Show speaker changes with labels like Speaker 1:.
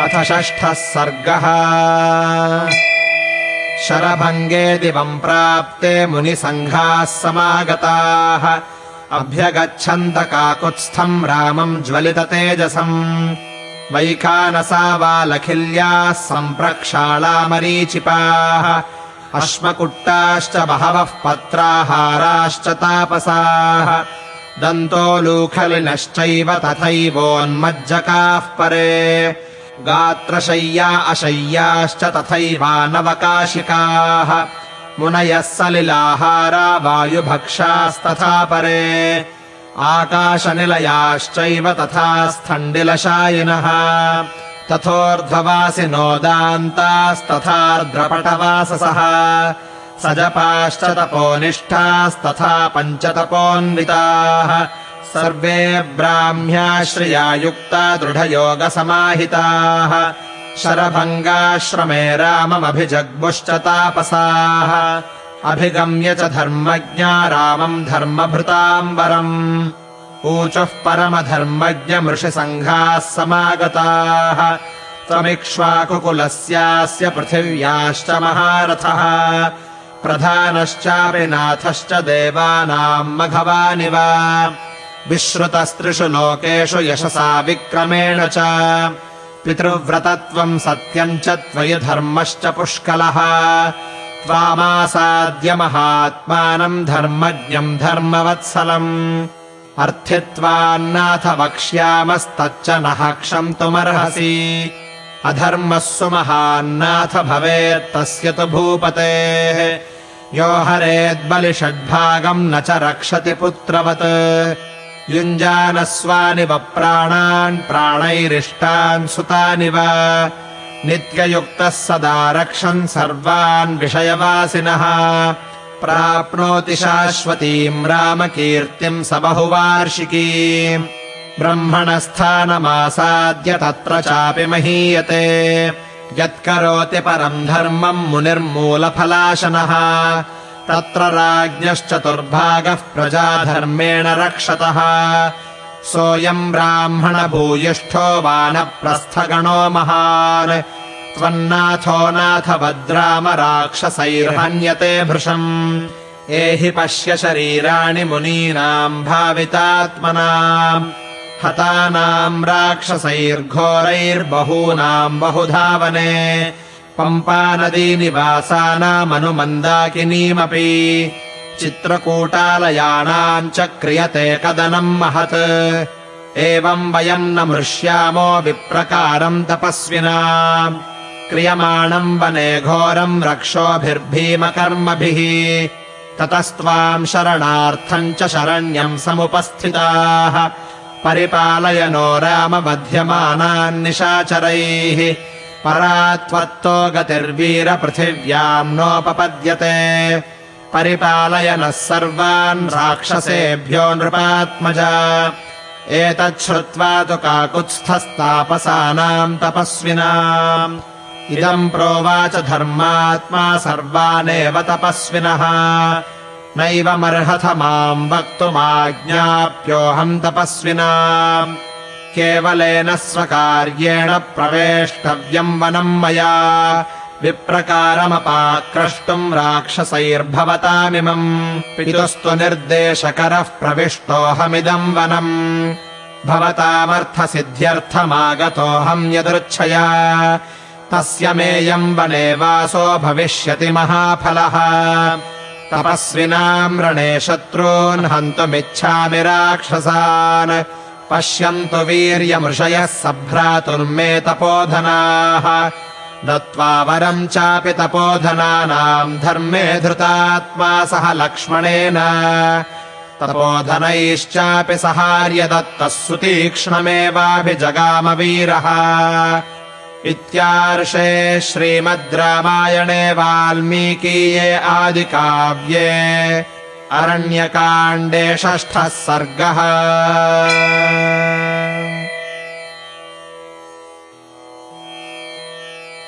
Speaker 1: अथ षष्ठः सर्गः। शरभङ्गे दिवम् प्राप्ते मुनिसङ्घाः समागताः। अभ्यगच्छन्तकाकुत्स्थम् रामम् ज्वलिततेजसम् वैखानसावालखिल्याः सम्प्रक्षालामरीचिपाः। अश्मकुट्टाश्च बहवः पत्राहाराश्च तापसाः। दन्तोलूखलिनश्चैव तथैवोन्मज्जकाः परे गात्रशय्या अशय्याश्च तथैवानवकाशिकाः। मुनयः सलिलाहारा वायुभक्षास्तथा परे। आकाशनिलयाश्चैव तथा स्थण्डिलशायिनः। तथोर्ध्ववासिनोदान्तास्तथार्द्रपटवाससः सजपाश्च तपोनिष्ठास्तथा पञ्चतपोन्विताः सर्वे ब्राह्म्याश्रया युक्ता दृढयोगसमाहिताः। शरभङ्गाश्रमे राममभिजग्मुश्च तापसाः अभिगम्य च धर्मज्ञा रामम् धर्मभृताम्बरम्। ऊचुः परमधर्मज्ञमृषिसङ्घाः समागताः। त्वमिक्ष्वाकुकुलस्यास्य पृथिव्याश्च महारथः। प्रधानश्चापि नाथश्च देवानाम् मघवानिव विश्रुतस्त्रिषु लोकेषु यशसा विक्रमेण च। पितृव्रतत्वम् सत्यम् च त्वयि धर्मश्च पुष्कलः। त्वामासाद्य महात्मानम् धर्मज्ञम् धर्मवत्सलम्। अर्थित्वान्नाथ वक्ष्यामस्तच्च नः क्षन्तुमर्हसि अधर्मः सुमहान्नाथ भवेत्तस्य तु भूपतेः। यो हरेद्बलिषड्भागम् न च रक्षति पुत्रवत् युञ्जानस्वानिव प्राणान् प्राणैरिष्टान् सुतानिव। नित्ययुक्तः सदा रक्षन् सर्वान् विषयवासिनः। प्राप्नोति शाश्वतीम् रामकीर्तिम् स बहुवार्षिकीम् ब्रह्मणस्थानमासाद्य तत्र चापि महीयते। यत्करोति परम् धर्मम् मुनिर्मूलफलाशनः तत्र राज्ञश्चतुर्भागः प्रजाधर्मेण रक्षतः। सोऽयम् ब्राह्मणभूयिष्ठो वानप्रस्थगणो महान्। त्वन्नाथो राक्षसैर्हन्यते भृशम्। एहि पश्य शरीराणि मुनीनाम् भावितात्मनाम्। हतानाम् राक्षसैर्घोरैर्बहूनाम् बहुधावने पम्पानदीनिवासानामनुमन्दाकिनीमपि चित्रकूटालयानाम् च क्रियते कदनम् महत्। एवम् वयम् न मृष्यामो विप्रकारम् तपस्विना। क्रियमाणम् वने घोरम् रक्षोभिर्भीमकर्मभिः। ततस्त्वाम् शरणार्थम् च शरण्यम् समुपस्थिताः। परिपालय नो रामबध्यमानान्निशाचरैः परा त्वत्तो गतिर्वीरपृथिव्याम् नोपपद्यते। परिपालय नः सर्वान् राक्षसेभ्यो नृपात्मजा। एतच्छ्रुत्वा तु काकुत्स्थस्तापसानाम् तपस्विनाम्। इदम् प्रोवाच धर्मात्मा सर्वानेव तपस्विनः। नैवमर्हथ माम् वक्तुमाज्ञाप्योऽहम् तपस्विना केवलेन स्वकार्येण प्रवेष्टव्यम् वनम् मया। विप्रकारमपाक्रष्टुम् राक्षसैर्भवतामिमम्। पितुस्तु निर्देशकरः प्रविष्टोऽहमिदम् वनम्। भवतामर्थसिद्ध्यर्थमागतोऽहम् यदृच्छया तस्य मेयम् वने वासो भविष्यति महाफलः। तपस्विनाम् रणे शत्रून् हन्तुमिच्छामि राक्षसान् पश्यन्तु वीर्यमृषयः सभ्रातुर्मे तपोधनाः दत्त्वा वरम् चापि तपोधनानाम् धर्मे धृतात्मा सह लक्ष्मणेन। तपोधनैश्चापि सहार्य दत्तः सुतीक्ष्णमेवाभिजगामवीरः इत्यार्षे श्रीमद् रामायणे वाल्मीकीये आदिकाव्ये अरण्यकाण्डे षष्ठः सर्गः